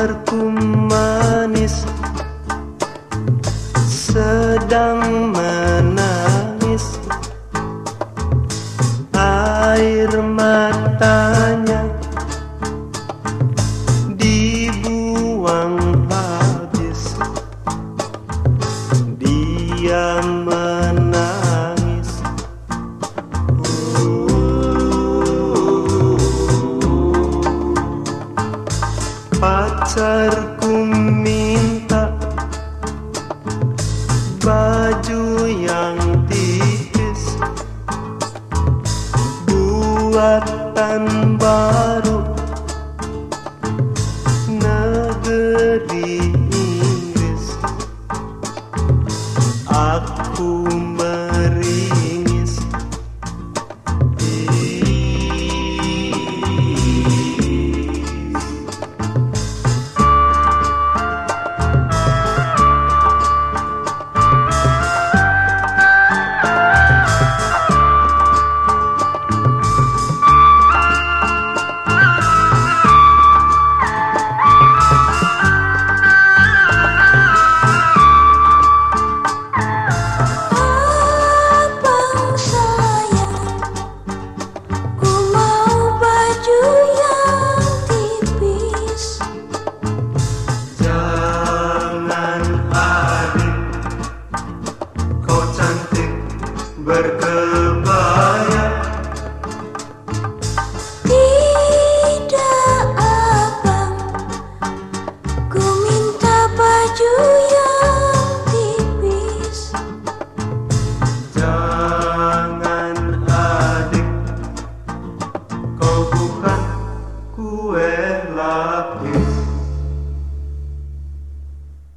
pacarku manis sedang menangis. Air matanya dibuang habis. Dia pacarku minta baju yang tipis buatan baru negeri Inggris. Aku Tidak abang, ku minta baju